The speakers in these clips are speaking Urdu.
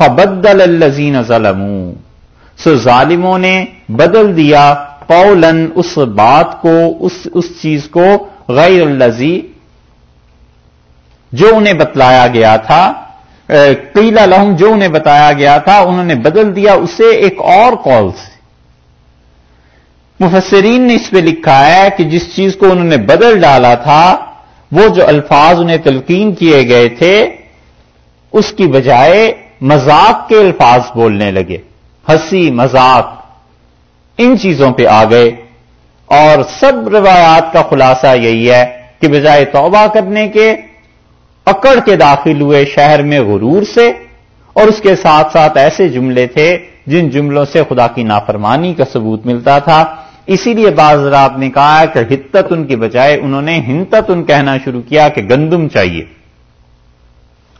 فبدل الزین ظلم سو ظالموں نے بدل دیا قولن اس بات کو، اس اس چیز کو غیر الزی جو انہیں بتلایا گیا تھا۔ قیلا لہم جو انہیں بتایا گیا تھا، انہوں نے بدل دیا اسے ایک اور کال سے۔ مفسرین نے اس پہ لکھا ہے کہ جس چیز کو انہوں نے بدل ڈالا تھا، وہ جو الفاظ انہیں تلقین کیے گئے تھے، اس کی بجائے مذاق کے الفاظ بولنے لگے۔ ہنسی، مذاق، ان چیزوں پہ آ گئے۔ اور سب روایات کا خلاصہ یہی ہے کہ بجائے توبہ کرنے کے، اکڑ کے داخل ہوئے شہر میں غرور سے، اور اس کے ساتھ ساتھ ایسے جملے تھے جن جملوں سے خدا کی نافرمانی کا ثبوت ملتا تھا۔ اسی لیے بعض رات نے کہا کہ ہتت ان کی بجائے انہوں نے ہنتت ان کہنا شروع کیا کہ گندم چاہیے۔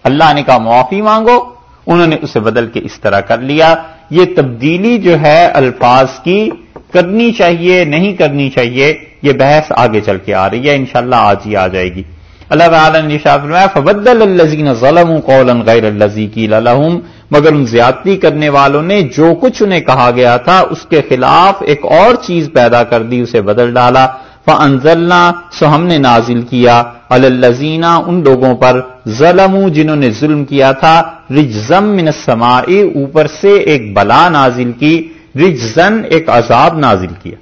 اللہ نے کہا، معافی مانگو۔ انہوں نے اسے بدل کے اس طرح کر لیا۔ یہ تبدیلی جو ہے الفاظ کی کرنی چاہیے، نہیں کرنی چاہیے، یہ بحث آگے چل کے آ رہی ہے۔ انشاءاللہ آج ہی آ جائے گی۔ اللہ تعالیٰ نے فرمایا، فبدل الزین ظلم قول غیر الزی کی لہم مگر ان زیادتی کرنے والوں نے جو کچھ انہیں کہا گیا تھا، اس کے خلاف ایک اور چیز پیدا کر دی، اسے بدل ڈالا۔ فنزلنا سو ہم نے نازل کیا الزینہ ان لوگوں پر ظلم جنہوں نے ظلم کیا تھا رجزم من السماء، اوپر سے ایک بلا نازل کی رجزن ایک عذاب نازل کیا۔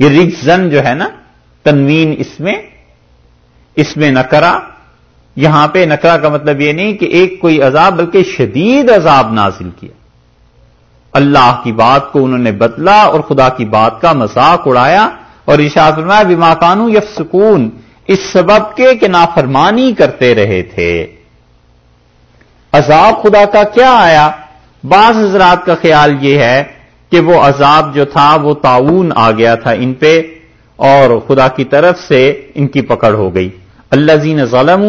یہ رجزن جو ہے نا، تنوین اس میں اس میں نکرا یہاں پہ نکرا کا مطلب یہ نہیں کہ ایک کوئی عذاب، بلکہ شدید عذاب نازل کیا۔ اللہ کی بات کو انہوں نے بدلا اور خدا کی بات کا مذاق اڑایا اور اشاعت فرمایا بیما کانو یف سکون اس سبب کے کہ نافرمانی کرتے رہے تھے۔ عذاب خدا کا کیا آیا؟ بعض حضرات کا خیال یہ ہے کہ وہ عذاب جو تھا، وہ تعاون آ گیا تھا ان پہ اور خدا کی طرف سے ان کی پکڑ ہو گئی۔ اللہ زین ظلم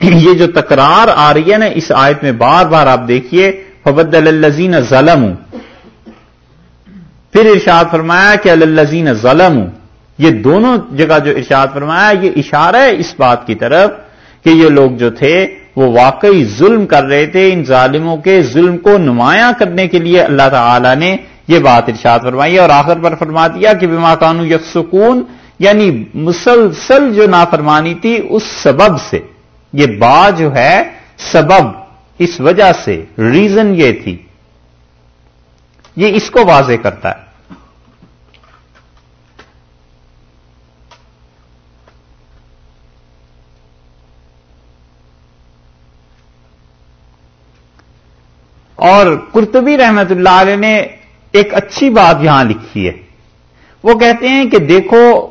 یہ جو تکرار آ رہی ہے نا، اس آیت میں بار بار آپ دیکھیے فبد الزین ظلم پھر ارشاد فرمایا کہ الزین ظلم یہ دونوں جگہ جو ارشاد فرمایا، یہ اشارہ ہے اس بات کی طرف کہ یہ لوگ جو تھے، وہ واقعی ظلم کر رہے تھے ان ظالموں کے ظلم کو نمایاں کرنے کے لیے۔ اللہ تعالی نے یہ بات ارشاد فرمائی اور آخر پر فرما دیا کہ بیما کانو یک سکون یعنی مسلسل جو نافرمانی تھی اس سبب سے۔ یہ با جو ہے، سبب اس وجہ سے ریزن یہ تھی۔ یہ اس کو واضح کرتا ہے۔ اور کرتبی رحمت اللہ علیہ نے ایک اچھی بات یہاں لکھی ہے۔ وہ کہتے ہیں کہ دیکھو،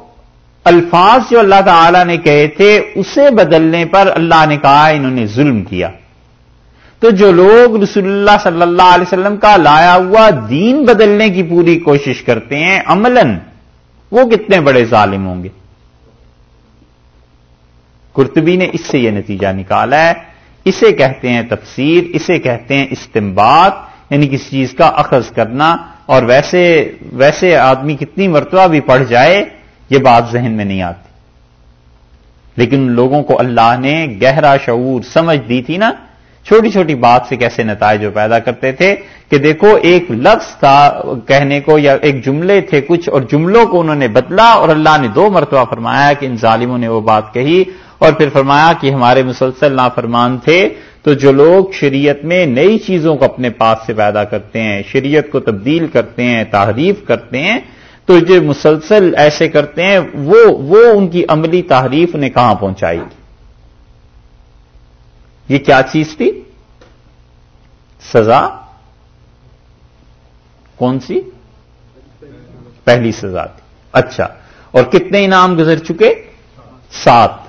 الفاظ جو اللہ تعالی نے کہے تھے، اسے بدلنے پر اللہ نے کہا انہوں نے ظلم کیا۔ تو جو لوگ رسول اللہ صلی اللہ علیہ وسلم کا لایا ہوا دین بدلنے کی پوری کوشش کرتے ہیں، عملاً وہ کتنے بڑے ظالم ہوں گے۔ کرتبی نے اس سے یہ نتیجہ نکالا ہے اسے کہتے ہیں تفسیر، اسے کہتے ہیں استمباد یعنی کسی چیز کا اخذ کرنا، اور ویسے ویسے آدمی کتنی مرتبہ بھی پڑھ جائے، یہ بات ذہن میں نہیں آتی۔ لیکن لوگوں کو اللہ نے گہرا شعور سمجھ دی تھی نا، چھوٹی چھوٹی بات سے کیسے نتائج جو پیدا کرتے تھے کہ دیکھو، ایک لفظ تھا کہنے کو یا ایک جملے تھے کچھ اور جملوں کو انہوں نے بدلا اور اللہ نے دو مرتبہ فرمایا کہ ان ظالموں نے وہ بات کہی اور پھر فرمایا کہ ہمارے مسلسل نافرمان تھے، تو جو لوگ شریعت میں نئی چیزوں کو اپنے پاس سے پیدا کرتے ہیں، شریعت کو تبدیل کرتے ہیں، تحریف کرتے ہیں، تو جو مسلسل ایسے کرتے ہیں، وہ وہ ان کی عملی تحریف نے کہاں پہنچائی؟ یہ کیا چیز تھی؟ سزا؟ کون سی؟ پہلی سزا تھی۔ اچھا اور کتنے انعام گزر چکے؟ سات۔